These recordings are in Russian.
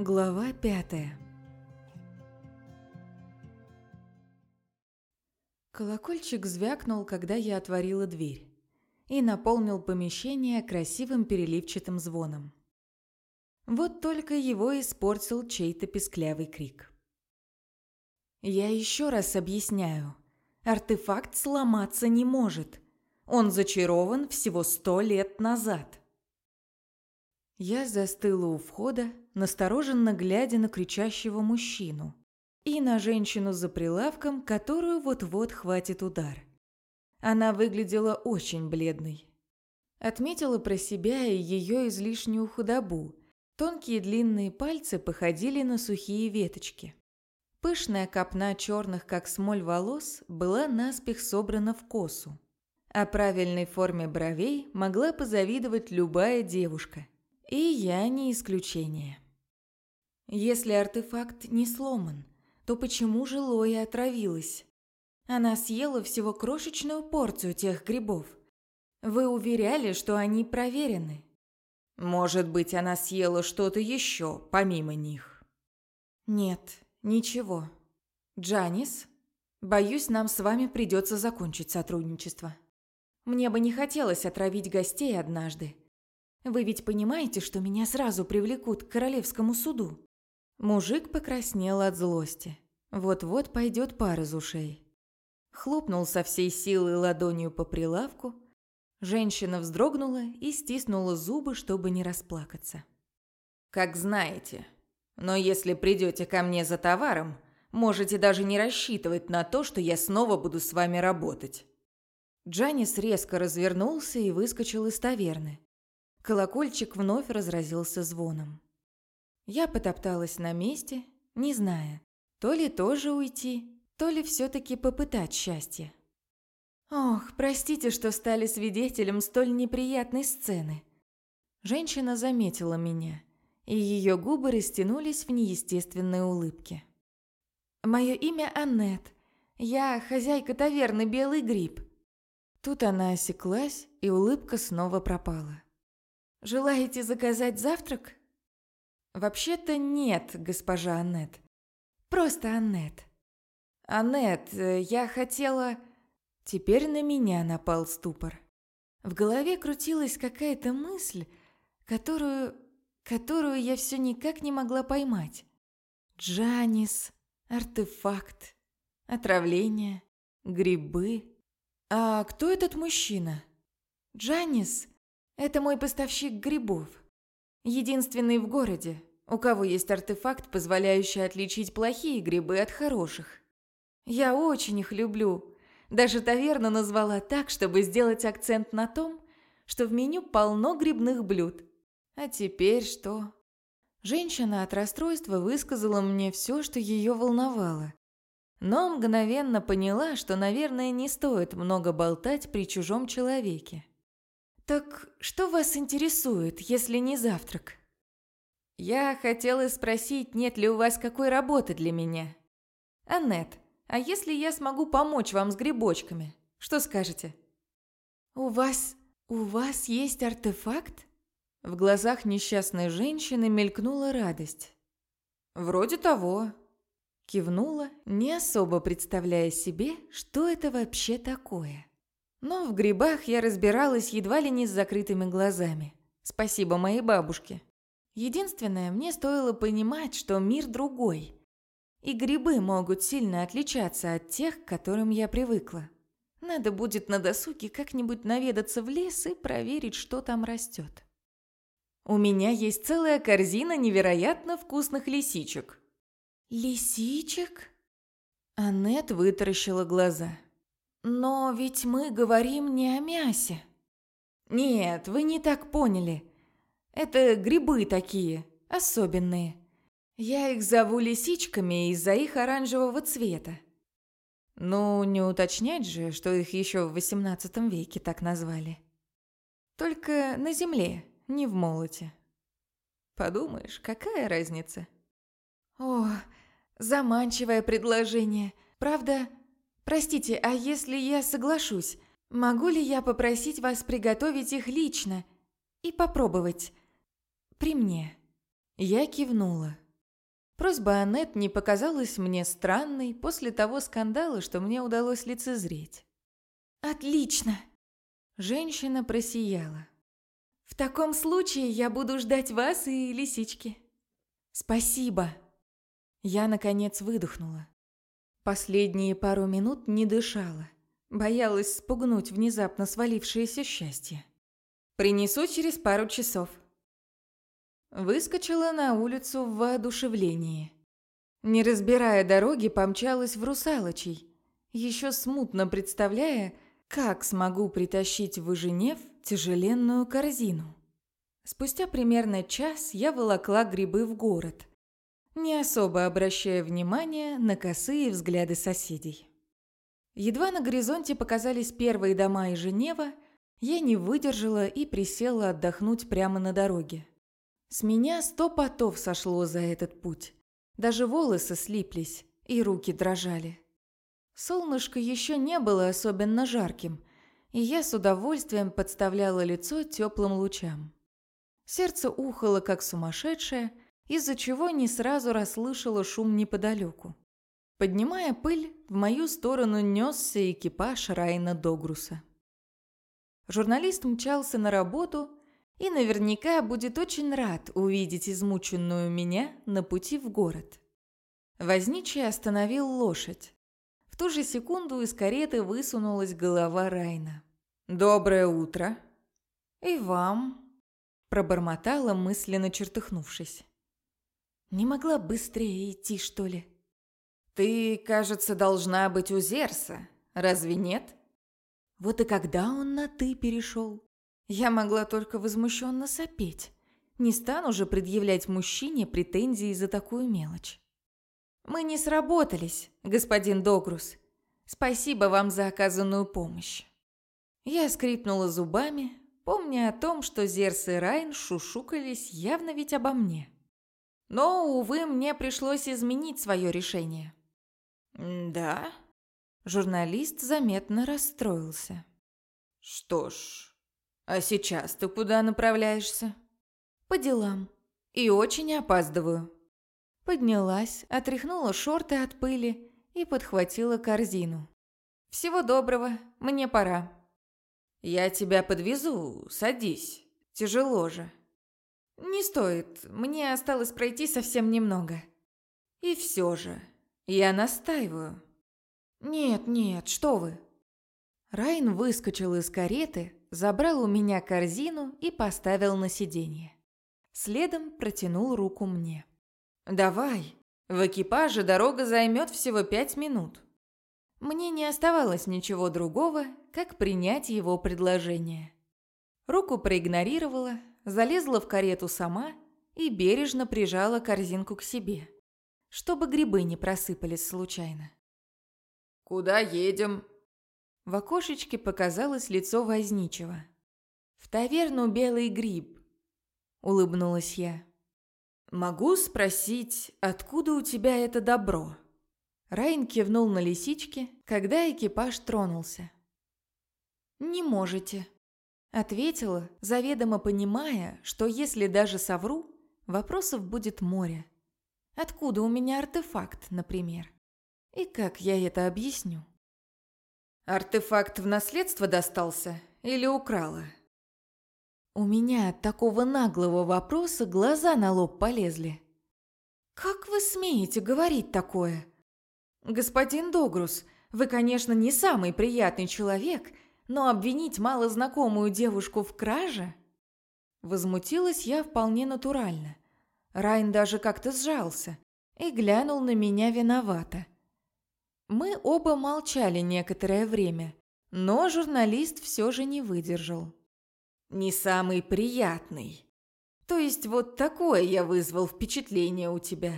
Глава пятая Колокольчик звякнул, когда я отворила дверь, и наполнил помещение красивым переливчатым звоном. Вот только его испортил чей-то песклявый крик. Я еще раз объясняю. Артефакт сломаться не может. Он зачарован всего сто лет назад. Я застыла у входа, настороженно глядя на кричащего мужчину и на женщину за прилавком, которую вот-вот хватит удар. Она выглядела очень бледной. Отметила про себя и ее излишнюю худобу. Тонкие длинные пальцы походили на сухие веточки. Пышная копна черных, как смоль, волос была наспех собрана в косу. О правильной форме бровей могла позавидовать любая девушка. И я не исключение. Если артефакт не сломан, то почему же Лоя отравилась? Она съела всего крошечную порцию тех грибов. Вы уверяли, что они проверены. Может быть, она съела что-то еще, помимо них? Нет, ничего. Джанис, боюсь, нам с вами придется закончить сотрудничество. Мне бы не хотелось отравить гостей однажды. Вы ведь понимаете, что меня сразу привлекут к королевскому суду? Мужик покраснел от злости. Вот-вот пойдет пар из ушей. Хлопнул со всей силы ладонью по прилавку. Женщина вздрогнула и стиснула зубы, чтобы не расплакаться. «Как знаете. Но если придете ко мне за товаром, можете даже не рассчитывать на то, что я снова буду с вами работать». Джанис резко развернулся и выскочил из таверны. Колокольчик вновь разразился звоном. Я потопталась на месте, не зная, то ли тоже уйти, то ли все-таки попытать счастье. Ох, простите, что стали свидетелем столь неприятной сцены. Женщина заметила меня, и ее губы растянулись в неестественной улыбке. Мое имя Аннет. Я хозяйка таверны «Белый гриб». Тут она осеклась, и улыбка снова пропала. «Желаете заказать завтрак?» «Вообще-то нет, госпожа Аннет. Просто Аннет». «Аннет, э, я хотела...» Теперь на меня напал ступор. В голове крутилась какая-то мысль, которую... которую я все никак не могла поймать. Джанис, артефакт, отравление, грибы. А кто этот мужчина? Джанис – это мой поставщик грибов. Единственный в городе, у кого есть артефакт, позволяющий отличить плохие грибы от хороших. Я очень их люблю. Даже таверну назвала так, чтобы сделать акцент на том, что в меню полно грибных блюд. А теперь что? Женщина от расстройства высказала мне все, что ее волновало. Но мгновенно поняла, что, наверное, не стоит много болтать при чужом человеке. «Так что вас интересует, если не завтрак?» «Я хотела спросить, нет ли у вас какой работы для меня?» «Аннет, а если я смогу помочь вам с грибочками? Что скажете?» «У вас... у вас есть артефакт?» В глазах несчастной женщины мелькнула радость. «Вроде того», Кивнула, не особо представляя себе, что это вообще такое. Но в грибах я разбиралась едва ли не с закрытыми глазами. Спасибо моей бабушке. Единственное, мне стоило понимать, что мир другой. И грибы могут сильно отличаться от тех, к которым я привыкла. Надо будет на досуге как-нибудь наведаться в лес и проверить, что там растет. У меня есть целая корзина невероятно вкусных лисичек. Лисичек? Аннет вытаращила глаза. Но ведь мы говорим не о мясе. Нет, вы не так поняли. Это грибы такие, особенные. Я их зову лисичками из-за их оранжевого цвета. Ну, не уточнять же, что их еще в XVIII веке так назвали. Только на земле, не в молоте. Подумаешь, какая разница? О, заманчивое предложение. Правда, Простите, а если я соглашусь, могу ли я попросить вас приготовить их лично и попробовать при мне?» Я кивнула. Просьба Аннет не показалась мне странной после того скандала, что мне удалось лицезреть. «Отлично!» Женщина просияла. «В таком случае я буду ждать вас и лисички». «Спасибо!» Я, наконец, выдохнула. Последние пару минут не дышала. Боялась спугнуть внезапно свалившееся счастье. «Принесу через пару часов», Выскочила на улицу в воодушевлении. Не разбирая дороги, помчалась в Русалочий, еще смутно представляя, как смогу притащить в Выженев тяжеленную корзину. Спустя примерно час я волокла грибы в город, не особо обращая внимания на косые взгляды соседей. Едва на горизонте показались первые дома и Женева, я не выдержала и присела отдохнуть прямо на дороге. С меня сто потов сошло за этот путь. Даже волосы слиплись, и руки дрожали. Солнышко еще не было особенно жарким, и я с удовольствием подставляла лицо теплым лучам. Сердце ухало, как сумасшедшее, из-за чего не сразу расслышала шум неподалеку. Поднимая пыль, в мою сторону несся экипаж Райна Догруса. Журналист мчался на работу, и наверняка будет очень рад увидеть измученную меня на пути в город. Возничий остановил лошадь. В ту же секунду из кареты высунулась голова Райна. «Доброе утро!» «И вам!» – пробормотала, мысленно чертыхнувшись. «Не могла быстрее идти, что ли?» «Ты, кажется, должна быть у Зерса, разве нет?» Вот и когда он на «ты» перешел? Я могла только возмущенно сопеть. Не стану же предъявлять мужчине претензии за такую мелочь. «Мы не сработались, господин Догрус. Спасибо вам за оказанную помощь». Я скрипнула зубами, помня о том, что Зерс и Райн шушукались явно ведь обо мне. Но, увы, мне пришлось изменить свое решение. «Да?» Журналист заметно расстроился. «Что ж, «А сейчас ты куда направляешься?» «По делам. И очень опаздываю». Поднялась, отряхнула шорты от пыли и подхватила корзину. «Всего доброго, мне пора». «Я тебя подвезу, садись. Тяжело же». «Не стоит, мне осталось пройти совсем немного». «И все же, я настаиваю». «Нет, нет, что вы». Райн выскочил из кареты, забрал у меня корзину и поставил на сиденье. Следом протянул руку мне. «Давай, в экипаже дорога займет всего пять минут». Мне не оставалось ничего другого, как принять его предложение. Руку проигнорировала, залезла в карету сама и бережно прижала корзинку к себе, чтобы грибы не просыпались случайно. «Куда едем?» В окошечке показалось лицо возничего. «В таверну «Белый гриб», — улыбнулась я. «Могу спросить, откуда у тебя это добро?» Райн кивнул на лисички, когда экипаж тронулся. «Не можете», — ответила, заведомо понимая, что если даже совру, вопросов будет море. Откуда у меня артефакт, например? И как я это объясню? Артефакт в наследство достался или украла? У меня от такого наглого вопроса глаза на лоб полезли. «Как вы смеете говорить такое?» «Господин Догрус, вы, конечно, не самый приятный человек, но обвинить малознакомую девушку в краже?» Возмутилась я вполне натурально. Райн даже как-то сжался и глянул на меня виновато. Мы оба молчали некоторое время, но журналист все же не выдержал. «Не самый приятный. То есть вот такое я вызвал впечатление у тебя.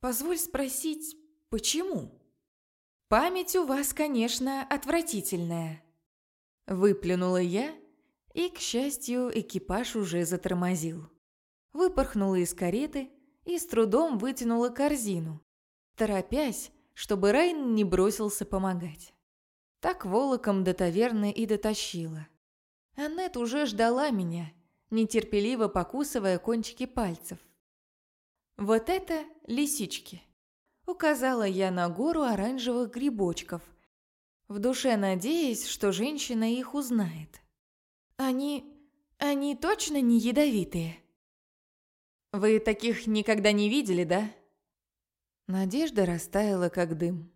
Позволь спросить, почему?» «Память у вас, конечно, отвратительная». Выплюнула я, и, к счастью, экипаж уже затормозил. Выпорхнула из кареты и с трудом вытянула корзину, торопясь, чтобы Райн не бросился помогать. Так волоком до таверны и дотащила. Аннет уже ждала меня, нетерпеливо покусывая кончики пальцев. Вот это лисички. Указала я на гору оранжевых грибочков, в душе надеясь, что женщина их узнает. Они... они точно не ядовитые? Вы таких никогда не видели, да? Надежда растаяла, как дым.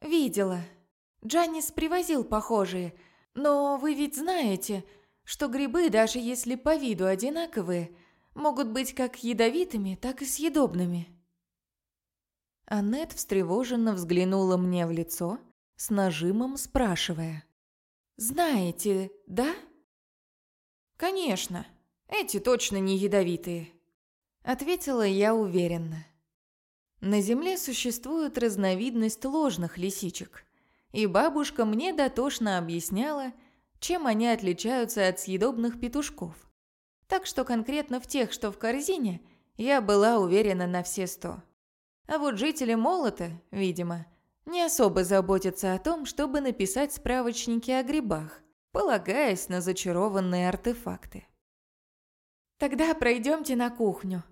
Видела. Джанис привозил похожие, но вы ведь знаете, что грибы, даже если по виду одинаковые, могут быть как ядовитыми, так и съедобными. Аннет встревоженно взглянула мне в лицо, с нажимом спрашивая. «Знаете, да?» «Конечно, эти точно не ядовитые», — ответила я уверенно. На Земле существует разновидность ложных лисичек, и бабушка мне дотошно объясняла, чем они отличаются от съедобных петушков. Так что конкретно в тех, что в корзине, я была уверена на все сто. А вот жители Молота, видимо, не особо заботятся о том, чтобы написать справочники о грибах, полагаясь на зачарованные артефакты. «Тогда пройдемте на кухню.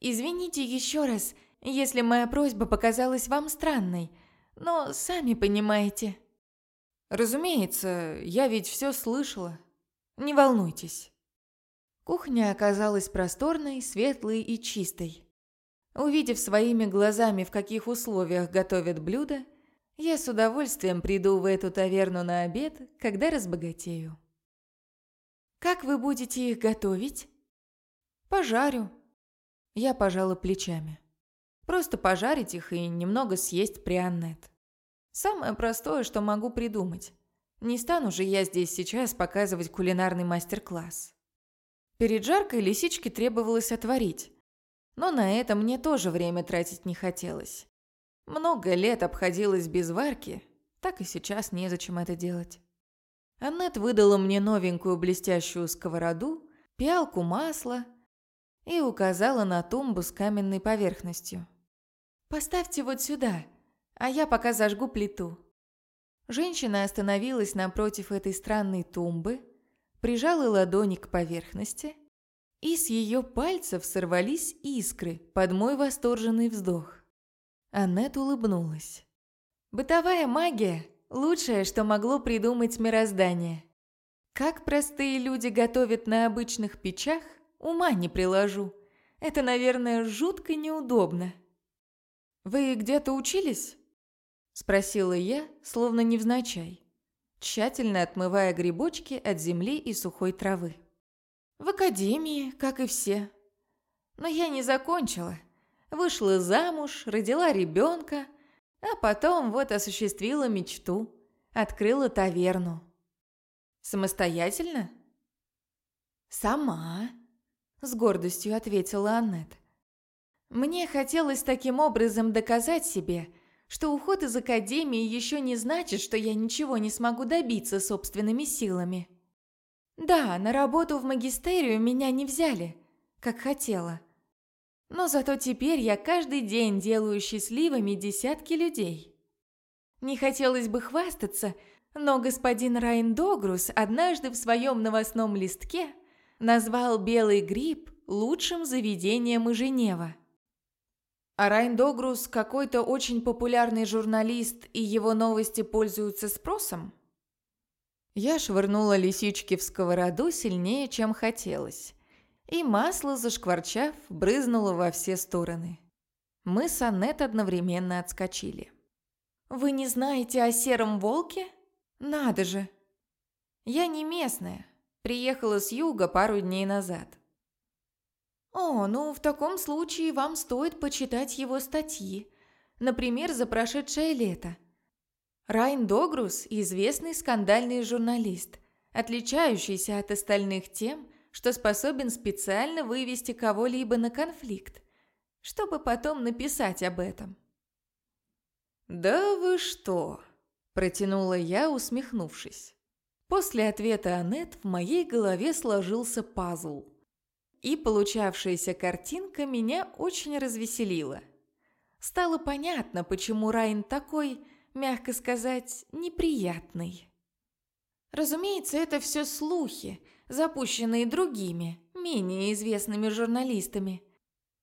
Извините еще раз, если моя просьба показалась вам странной, но сами понимаете». «Разумеется, я ведь все слышала. Не волнуйтесь». Кухня оказалась просторной, светлой и чистой. Увидев своими глазами, в каких условиях готовят блюда, я с удовольствием приду в эту таверну на обед, когда разбогатею. «Как вы будете их готовить?» «Пожарю». Я пожала плечами. «Просто пожарить их и немного съесть прянет. Самое простое, что могу придумать. Не стану же я здесь сейчас показывать кулинарный мастер-класс». Перед жаркой лисички требовалось отварить, но на это мне тоже время тратить не хотелось. Много лет обходилось без варки, так и сейчас незачем это делать. Аннет выдала мне новенькую блестящую сковороду, пиалку масла и указала на тумбу с каменной поверхностью. «Поставьте вот сюда, а я пока зажгу плиту». Женщина остановилась напротив этой странной тумбы, прижала ладони к поверхности, и с ее пальцев сорвались искры под мой восторженный вздох. Аннет улыбнулась. «Бытовая магия – лучшее, что могло придумать мироздание. Как простые люди готовят на обычных печах, ума не приложу. Это, наверное, жутко неудобно». «Вы где-то учились?» – спросила я, словно невзначай, тщательно отмывая грибочки от земли и сухой травы. «В академии, как и все. Но я не закончила» вышла замуж, родила ребенка, а потом вот осуществила мечту, открыла таверну. Самостоятельно? Сама, с гордостью ответила Аннет. Мне хотелось таким образом доказать себе, что уход из академии еще не значит, что я ничего не смогу добиться собственными силами. Да, на работу в магистерию меня не взяли, как хотела. Но зато теперь я каждый день делаю счастливыми десятки людей. Не хотелось бы хвастаться, но господин Райн Догрус однажды в своем новостном листке назвал «Белый гриб» лучшим заведением Женева. А Райн Догрус какой-то очень популярный журналист, и его новости пользуются спросом? Я швырнула лисички в сковороду сильнее, чем хотелось и масло, зашкварчав, брызнуло во все стороны. Мы с Аннет одновременно отскочили. «Вы не знаете о сером волке? Надо же!» «Я не местная, приехала с юга пару дней назад». «О, ну в таком случае вам стоит почитать его статьи, например, за прошедшее лето». Райн Догрус – известный скандальный журналист, отличающийся от остальных тем, что способен специально вывести кого-либо на конфликт, чтобы потом написать об этом. «Да вы что?» – протянула я, усмехнувшись. После ответа Аннет в моей голове сложился пазл. И получавшаяся картинка меня очень развеселила. Стало понятно, почему Райн такой, мягко сказать, неприятный. Разумеется, это все слухи – запущенные другими, менее известными журналистами.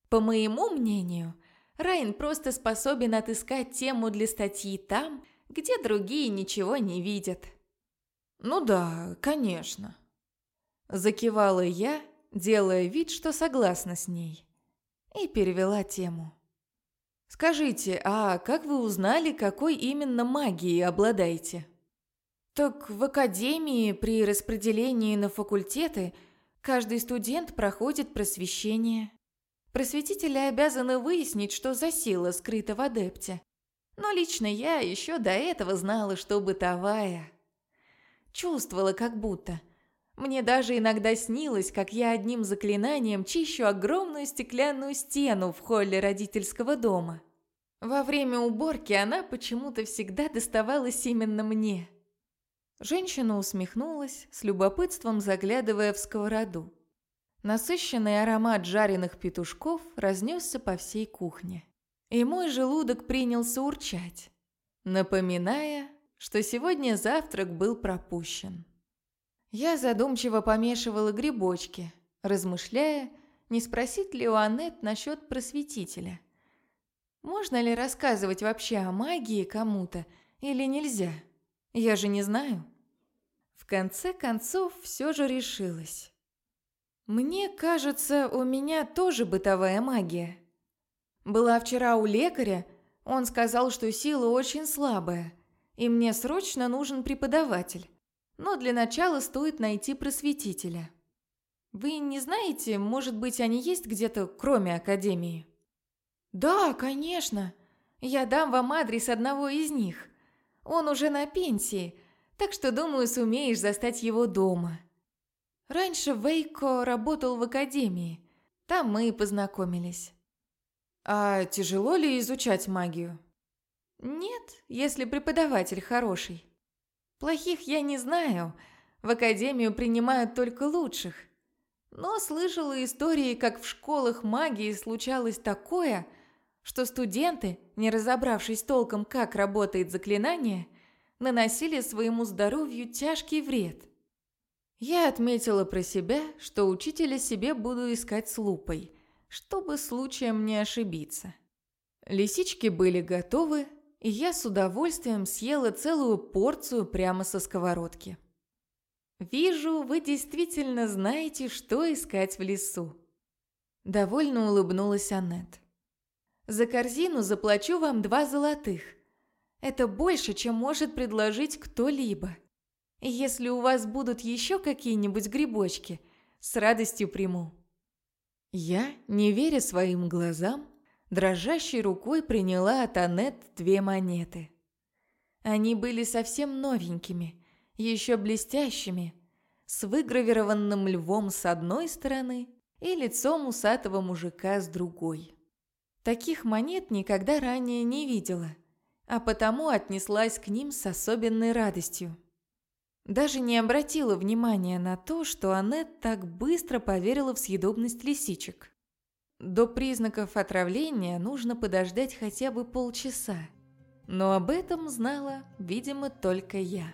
По моему мнению, Райан просто способен отыскать тему для статьи там, где другие ничего не видят. «Ну да, конечно», – закивала я, делая вид, что согласна с ней, и перевела тему. «Скажите, а как вы узнали, какой именно магией обладаете?» «Так в академии при распределении на факультеты каждый студент проходит просвещение. Просветители обязаны выяснить, что за сила скрыта в адепте. Но лично я еще до этого знала, что бытовая. Чувствовала как будто. Мне даже иногда снилось, как я одним заклинанием чищу огромную стеклянную стену в холле родительского дома. Во время уборки она почему-то всегда доставалась именно мне. Женщина усмехнулась, с любопытством заглядывая в сковороду. Насыщенный аромат жареных петушков разнесся по всей кухне. И мой желудок принялся урчать, напоминая, что сегодня завтрак был пропущен. Я задумчиво помешивала грибочки, размышляя, не спросить ли у Аннет насчет просветителя. Можно ли рассказывать вообще о магии кому-то или нельзя? Я же не знаю. В конце концов, все же решилась. Мне кажется, у меня тоже бытовая магия. Была вчера у лекаря, он сказал, что сила очень слабая, и мне срочно нужен преподаватель. Но для начала стоит найти просветителя. Вы не знаете, может быть, они есть где-то, кроме академии? Да, конечно. Я дам вам адрес одного из них. Он уже на пенсии, так что, думаю, сумеешь застать его дома. Раньше Вейко работал в академии. Там мы и познакомились. А тяжело ли изучать магию? Нет, если преподаватель хороший. Плохих я не знаю. В академию принимают только лучших. Но слышала истории, как в школах магии случалось такое, что студенты, не разобравшись толком, как работает заклинание, наносили своему здоровью тяжкий вред. Я отметила про себя, что учителя себе буду искать с лупой, чтобы случаем не ошибиться. Лисички были готовы, и я с удовольствием съела целую порцию прямо со сковородки. «Вижу, вы действительно знаете, что искать в лесу». Довольно улыбнулась Аннет. «За корзину заплачу вам два золотых. Это больше, чем может предложить кто-либо. Если у вас будут еще какие-нибудь грибочки, с радостью приму». Я, не веря своим глазам, дрожащей рукой приняла от Аннет две монеты. Они были совсем новенькими, еще блестящими, с выгравированным львом с одной стороны и лицом усатого мужика с другой. Таких монет никогда ранее не видела – а потому отнеслась к ним с особенной радостью. Даже не обратила внимания на то, что Аннет так быстро поверила в съедобность лисичек. До признаков отравления нужно подождать хотя бы полчаса, но об этом знала, видимо, только я.